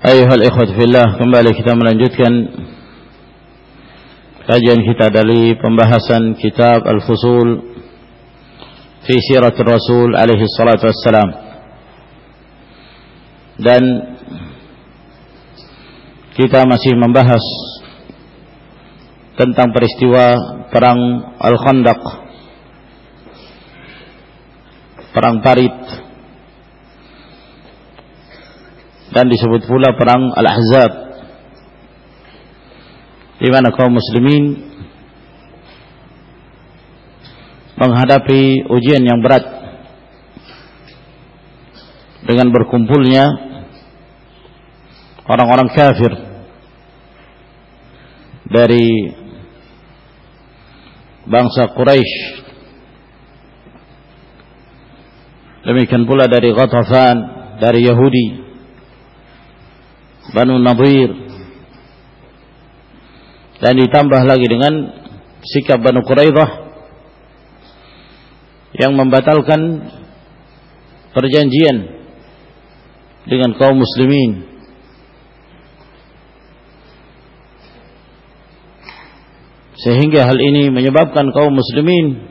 Ayuhal ikhwat fillah Kembali kita melanjutkan Kajian kita dari Pembahasan kitab Al-Fusul Fi sirat Rasul Alaihi salatu wassalam. Dan Kita masih membahas Tentang peristiwa Perang Al-Khandaq Perang Parit dan disebut pula perang Al-Ahzab. Di mana kaum muslimin menghadapi ujian yang berat dengan berkumpulnya orang-orang kafir dari bangsa Quraisy demikian pula dari Ghatafan dari Yahudi Banu Nadir. Dan ditambah lagi dengan sikap Banu Quraidah yang membatalkan perjanjian dengan kaum muslimin. Sehingga hal ini menyebabkan kaum muslimin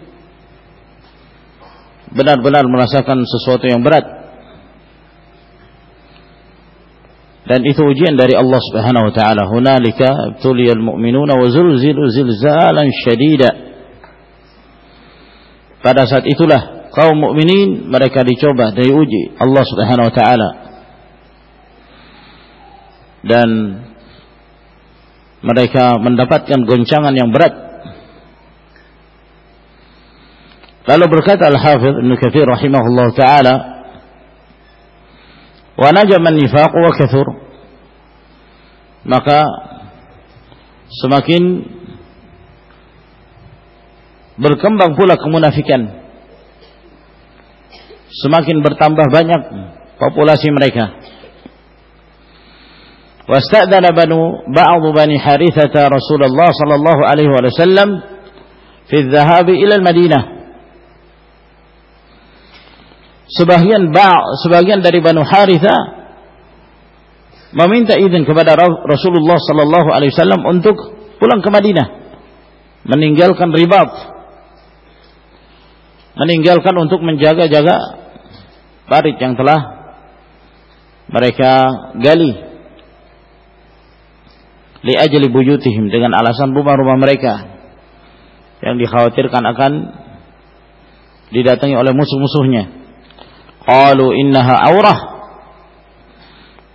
benar-benar merasakan sesuatu yang berat dan itu ujian dari Allah Subhanahu wa taala. Hunalika tuliyal mu'minuna wa zulzilu zilzalan syadida pada saat itulah kaum mukminin mereka dicoba diuji Allah Subhanahu wa taala. Dan mereka mendapatkan goncangan yang berat. Lalu berkata Al-Hafidh Ibnu Katsir rahimahullah taala wa najama nifaq wa kathur maka semakin berkembang pula kemunafikan semakin bertambah banyak populasi mereka واستأذن بنو بعض بني حارثة رسول الله صلى الله عليه وسلم في الذهاب إلى المدينة sebagian ba' sebagian dari Banu Haritha meminta izin kepada Rasulullah sallallahu alaihi wasallam untuk pulang ke Madinah. Meninggalkan ribat. Meninggalkan untuk menjaga-jaga parit yang telah mereka gali. Li ajli buyutihim dengan alasan rumah-rumah mereka yang dikhawatirkan akan didatangi oleh musuh-musuhnya Qalu innaha aurah.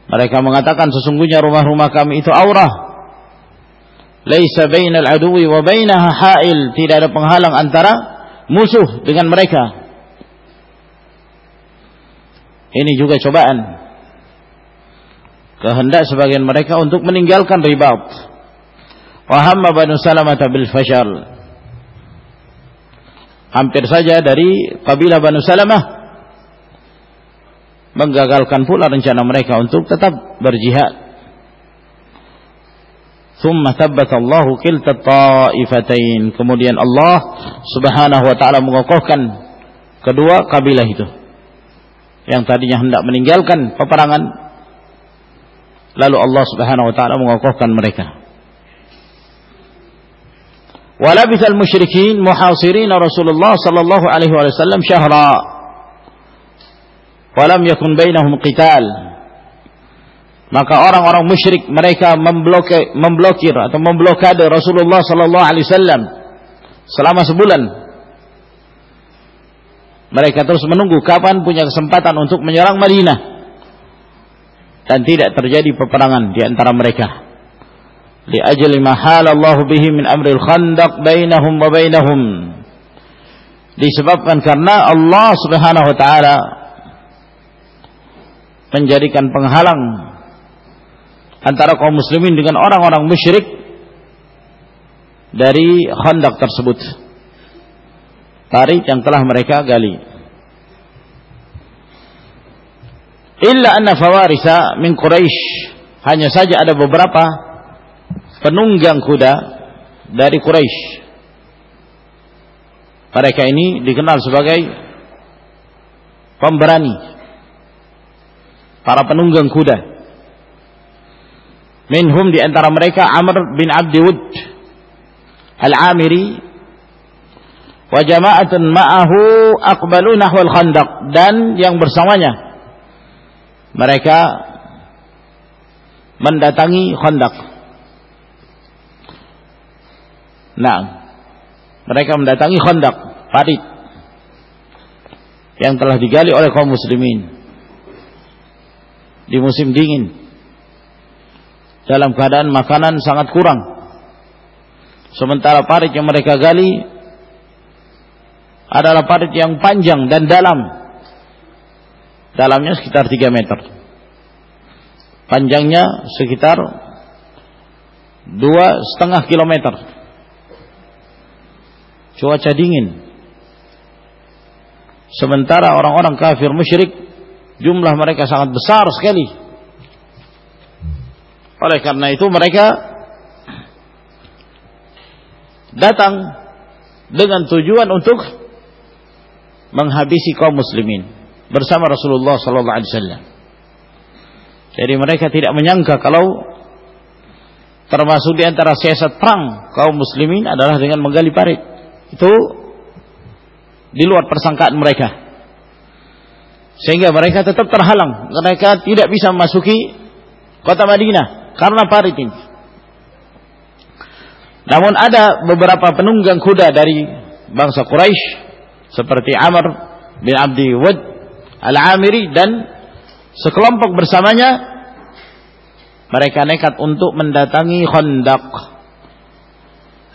Mereka mengatakan sesungguhnya rumah-rumah kami itu aurah. Laisa bainal aduwi wa bainaha ha'il. Tidak ada penghalang antara musuh dengan mereka. Ini juga cobaan. Kehendak sebagian mereka untuk meninggalkan ribat. Wahamma banu salamah bil fashal. Hampir saja dari kabilah Banu Salamah menggagalkan pula rencana mereka untuk tetap berjihad. Thumma thabbata Allahu kilta ta'ifatain. Kemudian Allah Subhanahu wa taala mengokohkan kedua kabilah itu. Yang tadinya hendak meninggalkan peperangan lalu Allah Subhanahu wa taala mengokohkan mereka. ولبث المشركين محاصرين رسول الله صلى الله عليه وسلم شهرا walam yakun bainahum qital. Maka orang-orang musyrik mereka memblokir, memblokir atau memblokade Rasulullah sallallahu alaihi wasallam selama sebulan. Mereka terus menunggu kapan punya kesempatan untuk menyerang Madinah. Dan tidak terjadi peperangan di antara mereka. Li ajli ma Allah bihi min amril khandaq bainahum wa bainahum. Disebabkan karena Allah Subhanahu wa taala menjadikan penghalang antara kaum muslimin dengan orang-orang musyrik dari khandak tersebut. Parit yang telah mereka gali. Illa anna fawarisa min Quraisy. Hanya saja ada beberapa penunggang kuda dari Quraisy. Mereka ini dikenal sebagai pemberani. Para penunggang kuda. Minhum di antara mereka Amr bin Abdi Wud Al-Amiri wa jama'atun ma'ahu aqbalu nahwal khandaq dan yang bersamanya mereka mendatangi khandaq nah mereka mendatangi khandaq parit yang telah digali oleh kaum muslimin di musim dingin dalam keadaan makanan sangat kurang Sementara parit yang mereka gali adalah parit yang panjang dan dalam. Dalamnya sekitar 3 meter. Panjangnya sekitar dua setengah kilometer. Cuaca dingin. Sementara orang-orang kafir musyrik jumlah mereka sangat besar sekali. Oleh karena itu mereka datang dengan tujuan untuk menghabisi kaum muslimin bersama Rasulullah sallallahu alaihi wasallam. Jadi mereka tidak menyangka kalau termasuk di antara siasat perang kaum muslimin adalah dengan menggali parit. Itu di luar persangkaan mereka. Sehingga mereka tetap terhalang. Mereka tidak bisa memasuki kota Madinah karena parit ini. Namun ada beberapa penunggang kuda dari bangsa Quraisy seperti Amr bin Abdi Wad Al-Amiri dan sekelompok bersamanya mereka nekat untuk mendatangi Khandaq.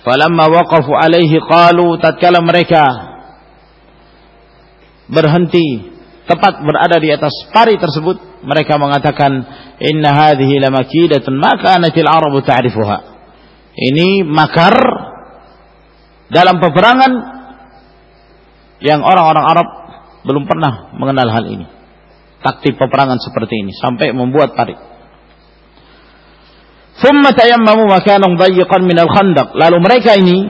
Falamma waqafu alaihi qalu tatkala mereka berhenti tepat berada di atas pari tersebut mereka mengatakan inna hadhihi lamakidatun ma kanatil arabu ta'rifuha ini makar dalam peperangan yang orang-orang Arab belum pernah mengenal hal ini. Taktik peperangan seperti ini sampai membuat parit. Thumma tayammamu makanan dayiqan minal khandaq. Lalu mereka ini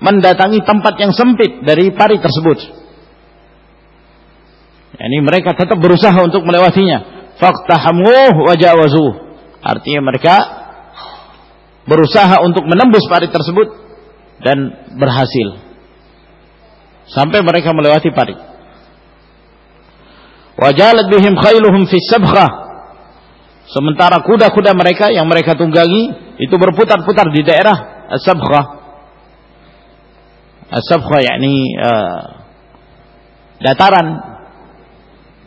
mendatangi tempat yang sempit dari parit tersebut. Yani mereka tetap berusaha untuk melewatinya. Faqtahamuh wa jawazuh. Artinya mereka berusaha untuk menembus parit tersebut dan berhasil sampai mereka melewati parit. Wajalat bihim khailuhum fi sabkhah. Sementara kuda-kuda mereka yang mereka tunggangi itu berputar-putar di daerah. As-sabkhah yakni uh, dataran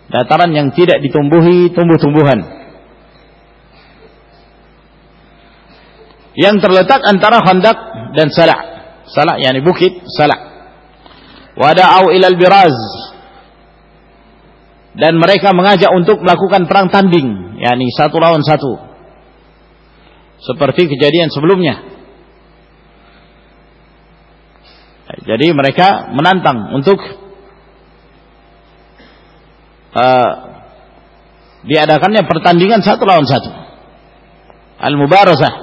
dataran yang tidak ditumbuhi tumbuh-tumbuhan. yang terletak antara Khandaq dan Salah. Salah yakni bukit Salah. Wada'au ilal biraz. Dan mereka mengajak untuk melakukan perang tanding, yakni satu lawan satu. Seperti kejadian sebelumnya. Jadi mereka menantang untuk uh, diadakannya pertandingan satu lawan satu. Al-mubarazah.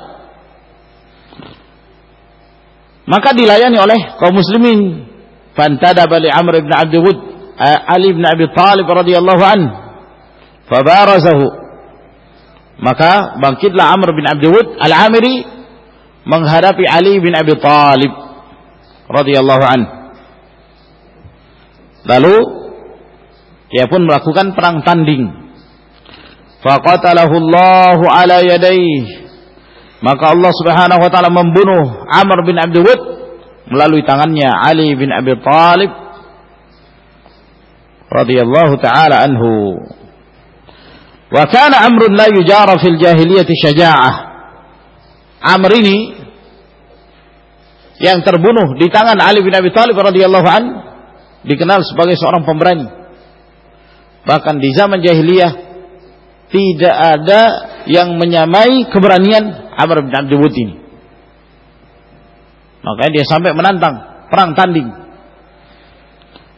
Maka dilayani oleh kaum muslimin. Fantadaba li Amr ibn Abd Wud Ali ibn Abi Talib radhiyallahu an. Fabarazahu. Maka bangkitlah Amr bin Abd Wud Al-Amiri menghadapi Ali bin Abi Talib radhiyallahu an. Lalu dia pun melakukan perang tanding faqatalahu Allah ala yadayhi maka Allah Subhanahu wa taala membunuh Amr bin Abdul Wud melalui tangannya Ali bin Abi Thalib radhiyallahu taala anhu. Wa kana Amr la yujara fil jahiliyah syaja'ah. Amr ini yang terbunuh di tangan Ali bin Abi Thalib radhiyallahu an dikenal sebagai seorang pemberani. Bahkan di zaman jahiliyah tidak ada yang menyamai keberanian Amr bin Abdul ini. Makanya dia sampai menantang perang tanding.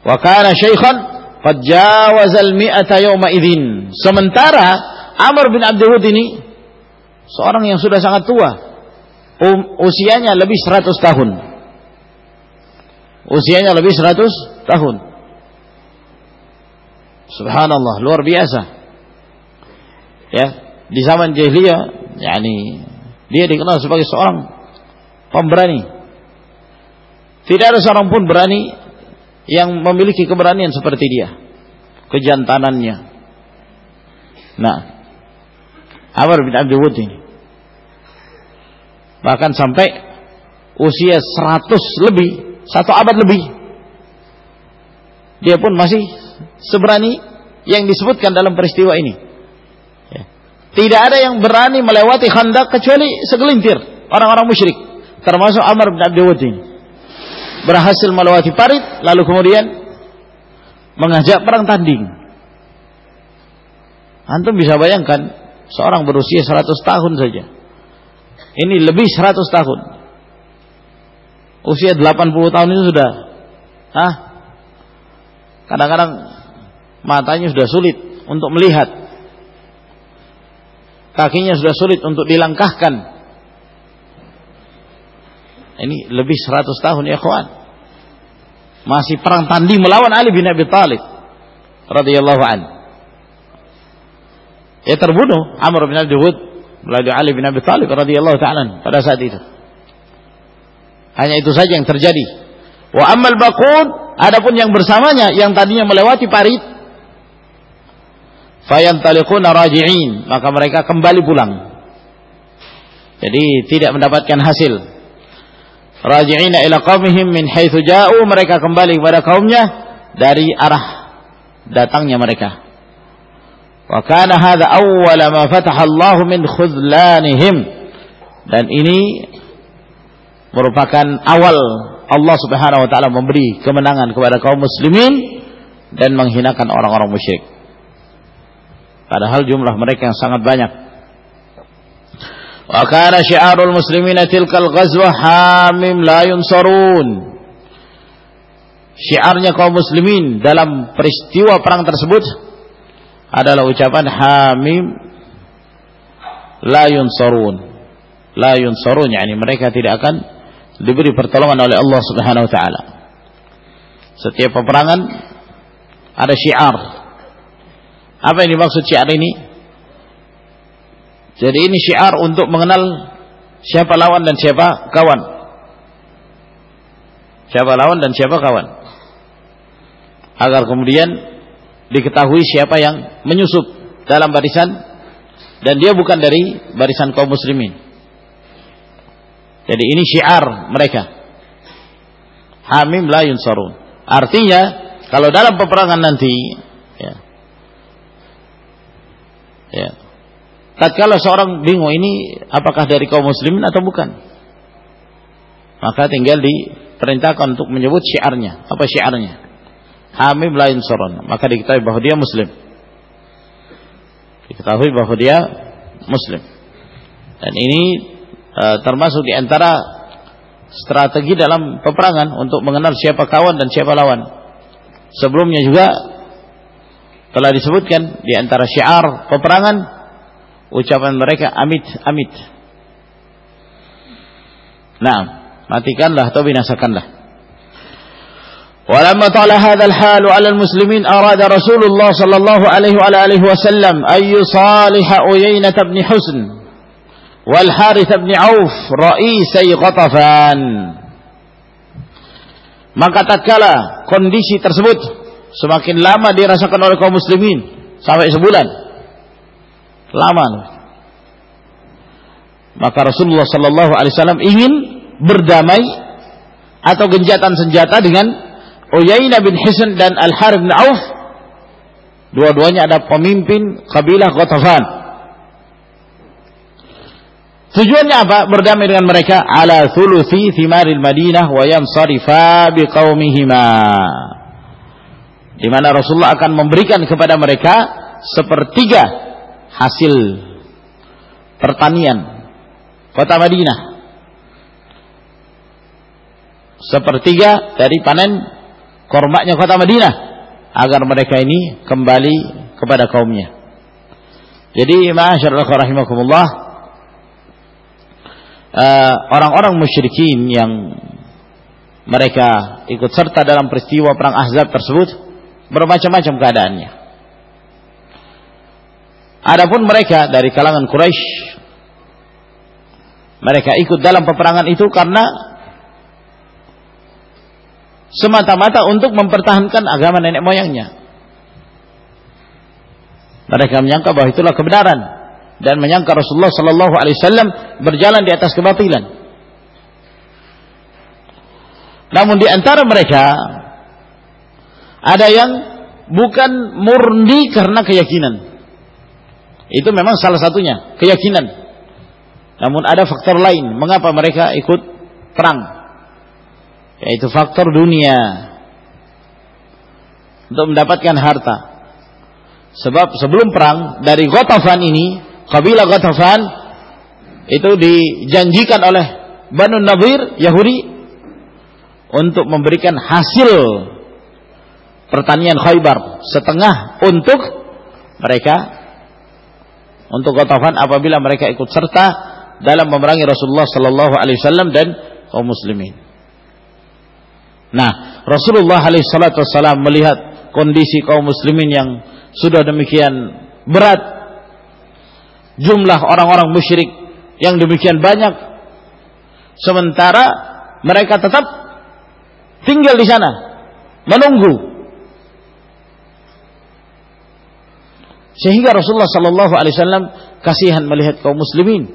Wa kana syaikhan qad jawaza al-mi'ata yawma idzin. Sementara Amr bin Abdul ini seorang yang sudah sangat tua. Um, usianya lebih 100 tahun. Usianya lebih 100 tahun. Subhanallah, luar biasa. Ya, di zaman jahiliyah, yakni dia dikenal sebagai seorang pemberani. Tidak ada seorang pun berani yang memiliki keberanian seperti dia. Kejantanannya. Nah, Amr bin Abdul Wud ini. Bahkan sampai usia 100 lebih, satu abad lebih. Dia pun masih seberani yang disebutkan dalam peristiwa ini. Ya. Tidak ada yang berani melewati khandak kecuali segelintir orang-orang musyrik, termasuk Amr bin Abdul ini berhasil melewati parit lalu kemudian mengajak perang tanding. Antum bisa bayangkan seorang berusia 100 tahun saja. Ini lebih 100 tahun. Usia 80 tahun itu sudah ah kadang-kadang matanya sudah sulit untuk melihat. Kakinya sudah sulit untuk dilangkahkan ini lebih 100 tahun ya kawan. Masih perang tanding melawan Ali bin Abi Thalib radhiyallahu an. Ya terbunuh Amr bin Abdul Wud melalui Ali bin Abi Thalib radhiyallahu taala pada saat itu. Hanya itu saja yang terjadi. Wa ammal baqud adapun yang bersamanya yang tadinya melewati parit fayantaliquna raji'in. Maka mereka kembali pulang. Jadi tidak mendapatkan hasil. Raji'ina ila qaumihim min haitsu ja'u. Mereka kembali kepada kaumnya dari arah datangnya mereka. Wa kana hadha awwal ma fataha Allah min khudlanihim dan ini merupakan awal Allah Subhanahu wa taala memberi kemenangan kepada kaum muslimin dan menghinakan orang-orang musyrik Padahal jumlah mereka yang sangat banyak. Wa kana syiarul muslimina tilkal ghazwa hamim la yunsarun. Syiarnya kaum muslimin dalam peristiwa perang tersebut adalah ucapan hamim la yunsarun. La yunsarun yakni mereka tidak akan diberi pertolongan oleh Allah Subhanahu wa taala. Setiap peperangan ada syiar apa yang dimaksud syiar ini? Jadi ini syiar untuk mengenal siapa lawan dan siapa kawan. Siapa lawan dan siapa kawan. Agar kemudian diketahui siapa yang menyusup dalam barisan dan dia bukan dari barisan kaum muslimin. Jadi ini syiar mereka. Hamim la yunsarun. Artinya kalau dalam peperangan nanti ya, ya, tatkala seorang bingung ini apakah dari kaum muslimin atau bukan? Maka tinggal diperintahkan untuk menyebut syiarnya. Apa syiarnya? Hamim lain soron maka diketahui bahwa dia muslim. Diketahui bahwa dia muslim. Dan ini e, termasuk di antara strategi dalam peperangan untuk mengenal siapa kawan dan siapa lawan. Sebelumnya juga telah disebutkan di antara syiar peperangan ucapan mereka amit amit. Nah, matikanlah atau binasakanlah. ولما طال هذا الحال على المسلمين أراد رسول الله صلى الله عليه وعلى آله وسلم أن يصالح أيينة بن حسن والحارث بن عوف رئيسي غطفان maka tatkala kondisi tersebut semakin lama dirasakan oleh kaum muslimin sampai sebulan. Lama maka Rasulullah Sallallahu Alaihi Wasallam ingin berdamai atau genjatan senjata dengan Uyainah bin Hisn dan Al Harith bin Auf. Dua-duanya ada pemimpin kabilah Ghatafan. Tujuannya apa? Berdamai dengan mereka. Ala thuluthi thimaril Madinah wa yansarifa biqaumihima. Di mana Rasulullah akan memberikan kepada mereka sepertiga hasil pertanian kota Madinah. Sepertiga dari panen kormaknya kota Madinah agar mereka ini kembali kepada kaumnya. Jadi masyaallah rahimakumullah eh, orang-orang musyrikin yang mereka ikut serta dalam peristiwa perang Ahzab tersebut bermacam-macam keadaannya. Adapun mereka dari kalangan Quraisy mereka ikut dalam peperangan itu karena semata-mata untuk mempertahankan agama nenek moyangnya. Mereka menyangka bahwa itulah kebenaran dan menyangka Rasulullah Sallallahu Alaihi Wasallam berjalan di atas kebatilan. Namun di antara mereka ada yang bukan murni karena keyakinan, itu memang salah satunya, keyakinan. Namun ada faktor lain mengapa mereka ikut perang. Yaitu faktor dunia. Untuk mendapatkan harta. Sebab sebelum perang dari Ghatafan ini, kabilah Ghatafan itu dijanjikan oleh Banu Nadir Yahudi untuk memberikan hasil pertanian Khaybar setengah untuk mereka untuk Ghatafan apabila mereka ikut serta dalam memerangi Rasulullah sallallahu alaihi wasallam dan kaum muslimin. Nah, Rasulullah alaihi wasallam melihat kondisi kaum muslimin yang sudah demikian berat jumlah orang-orang musyrik yang demikian banyak sementara mereka tetap tinggal di sana menunggu Sehingga Rasulullah Sallallahu Alaihi Wasallam kasihan melihat kaum muslimin.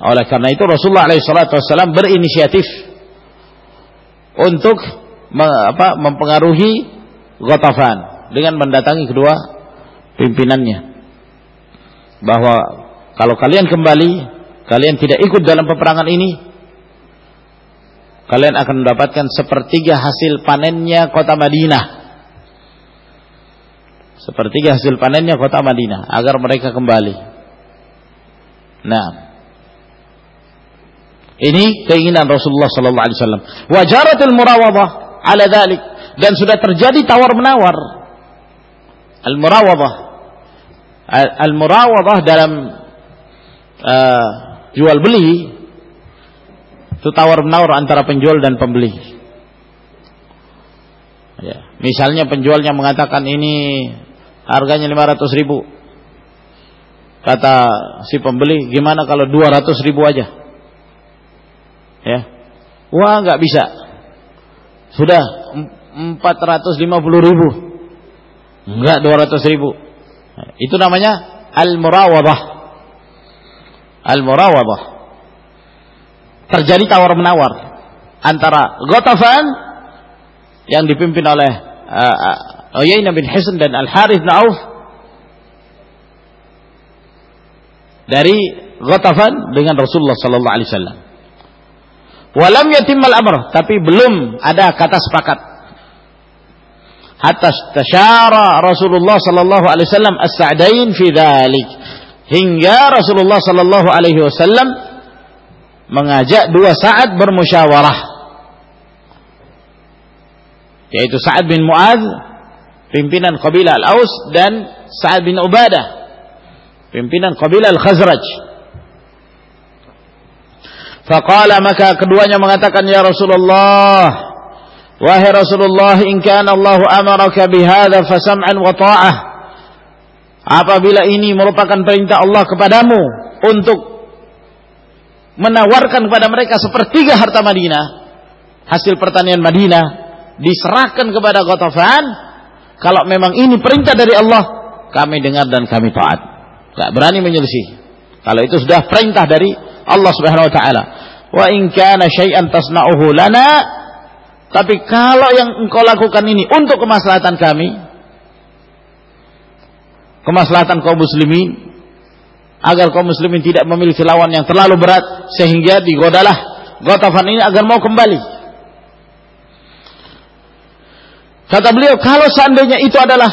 Oleh karena itu Rasulullah Alaihi Wasallam berinisiatif untuk apa, mempengaruhi Ghatafan dengan mendatangi kedua pimpinannya bahwa kalau kalian kembali kalian tidak ikut dalam peperangan ini kalian akan mendapatkan sepertiga hasil panennya kota Madinah sepertiga hasil panennya kota Madinah agar mereka kembali. Nah, ini keinginan Rasulullah sallallahu alaihi wasallam. Wajaratul murawadah ala dhalik dan sudah terjadi tawar menawar. Al murawadah al murawadah dalam uh, jual beli itu tawar menawar antara penjual dan pembeli. Ya. Misalnya penjualnya mengatakan ini harganya 500 ribu. Kata si pembeli gimana kalau 200 ribu aja? Ya. Wah nggak bisa. Sudah 450 ribu. Enggak 200 ribu. Itu namanya al-murawadah. Al-murawadah. Terjadi tawar menawar antara Gotafan yang dipimpin oleh uh, Uyainah bin Hisn dan Al Harith bin Auf dari Ghatafan dengan Rasulullah sallallahu alaihi wasallam. Walam yatimmal amr, tapi belum ada kata sepakat. Hatta tasyara Rasulullah sallallahu alaihi wasallam as-sa'dain fi dzalik. Hingga Rasulullah sallallahu alaihi wasallam mengajak dua saat bermusyawarah. Yaitu Sa'ad bin Mu'adz pimpinan kabilah Al-Aus dan Sa'ad bin Ubadah pimpinan kabilah Al-Khazraj. Faqala maka keduanya mengatakan ya Rasulullah wahai Rasulullah in kana Allah amaraka bihadza fasam'an wa ta'ah apabila ini merupakan perintah Allah kepadamu untuk menawarkan kepada mereka sepertiga harta Madinah hasil pertanian Madinah diserahkan kepada Ghatafan kalau memang ini perintah dari Allah, kami dengar dan kami taat. Gak berani menyelisih. Kalau itu sudah perintah dari Allah Subhanahu wa taala. Wa in kana syai'an tasna'uhu lana tapi kalau yang engkau lakukan ini untuk kemaslahatan kami, kemaslahatan kaum muslimin, agar kaum muslimin tidak memiliki lawan yang terlalu berat sehingga digodalah Gotafan ini agar mau kembali. Kata beliau, kalau seandainya itu adalah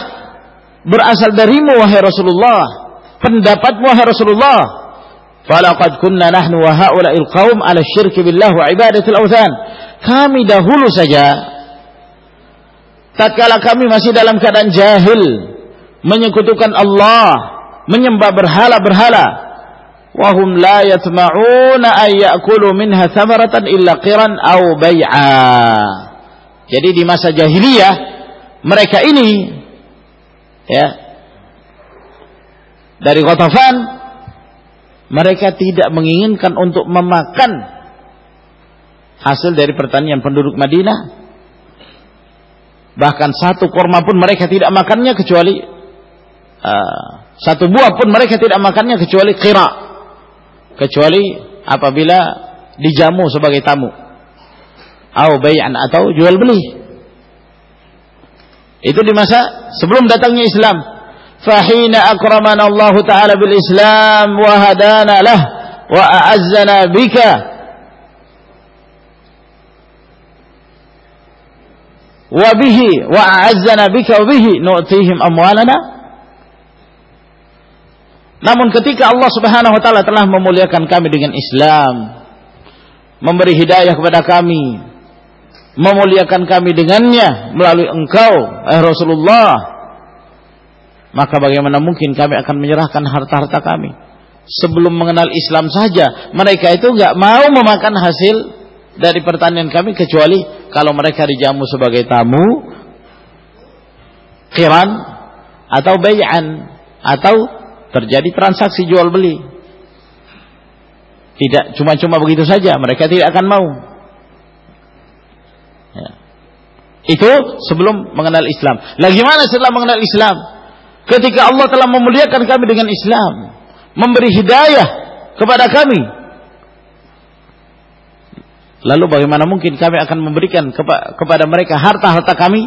berasal darimu wahai Rasulullah, pendapatmu wahai Rasulullah falaqad kunna nahnu wa haula'il qaum ala syirki billah wa ibadatil authan kami dahulu saja tatkala kami masih dalam keadaan jahil menyekutukan Allah menyembah berhala-berhala wahum la yatma'una ay ya'kulu minha thamaratan illa qiran aw bai'a jadi di masa jahiliyah mereka ini ya dari Ghatafan mereka tidak menginginkan untuk memakan hasil dari pertanian penduduk Madinah. Bahkan satu korma pun mereka tidak makannya kecuali uh, satu buah pun mereka tidak makannya kecuali kira. Kecuali apabila dijamu sebagai tamu atau bayan atau jual beli. Itu di masa sebelum datangnya Islam. Fahina akramana Allah taala bil Islam wa hadana lah wa a'azzana bika. Wa bihi wa a'azzana bika wa bihi. Nu'tihim amwalana. Namun ketika Allah Subhanahu wa taala telah memuliakan kami dengan Islam memberi hidayah kepada kami memuliakan kami dengannya melalui engkau eh Rasulullah. Maka bagaimana mungkin kami akan menyerahkan harta-harta kami? Sebelum mengenal Islam saja mereka itu enggak mau memakan hasil dari pertanian kami kecuali kalau mereka dijamu sebagai tamu kiran atau bayan atau terjadi transaksi jual beli tidak cuma-cuma begitu saja mereka tidak akan mau ya. itu sebelum mengenal Islam lagi mana setelah mengenal Islam ketika Allah telah memuliakan kami dengan Islam memberi hidayah kepada kami Lalu bagaimana mungkin kami akan memberikan kepa kepada mereka harta-harta kami?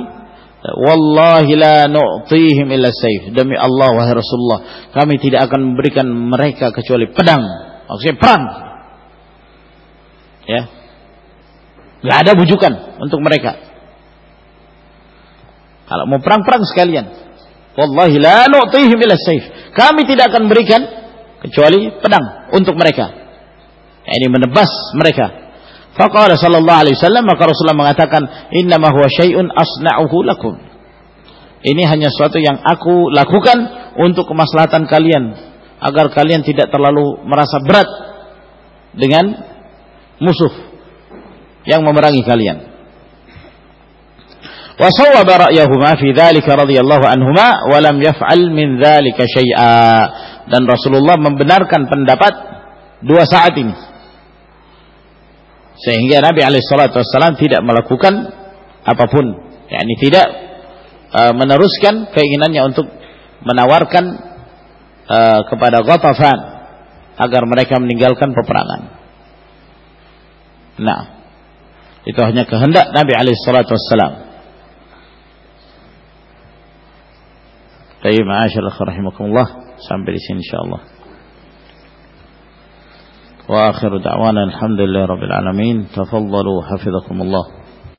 Wallahi la nu'tihim illa saif. Demi Allah wahai Rasulullah, kami tidak akan memberikan mereka kecuali pedang. Maksudnya perang. Ya. Enggak ada bujukan untuk mereka. Kalau mau perang-perang sekalian. Wallahi la nu'tihim illa saif. Kami tidak akan berikan kecuali pedang untuk mereka. Ini menebas mereka Faqala sallallahu alaihi wasallam maka Rasulullah mengatakan innama huwa syai'un asna'uhu lakum. Ini hanya sesuatu yang aku lakukan untuk kemaslahatan kalian agar kalian tidak terlalu merasa berat dengan musuh yang memerangi kalian. Sawwaba ra'yahuma fi dzalika radhiyallahu anhuma wa lam yaf'al min dzalika syai'a. Dan Rasulullah membenarkan pendapat dua saat ini sehingga Nabi Alaihissalam tidak melakukan apa pun yakni tidak uh, meneruskan keinginannya untuk menawarkan uh, kepada Ghatafan agar mereka meninggalkan peperangan nah itu hanya kehendak Nabi Alaihissalam Baik, ma'asyarah rahimakumullah sampai di sini insyaallah وآخر دعوانا الحمد لله رب العالمين تفضلوا حفظكم الله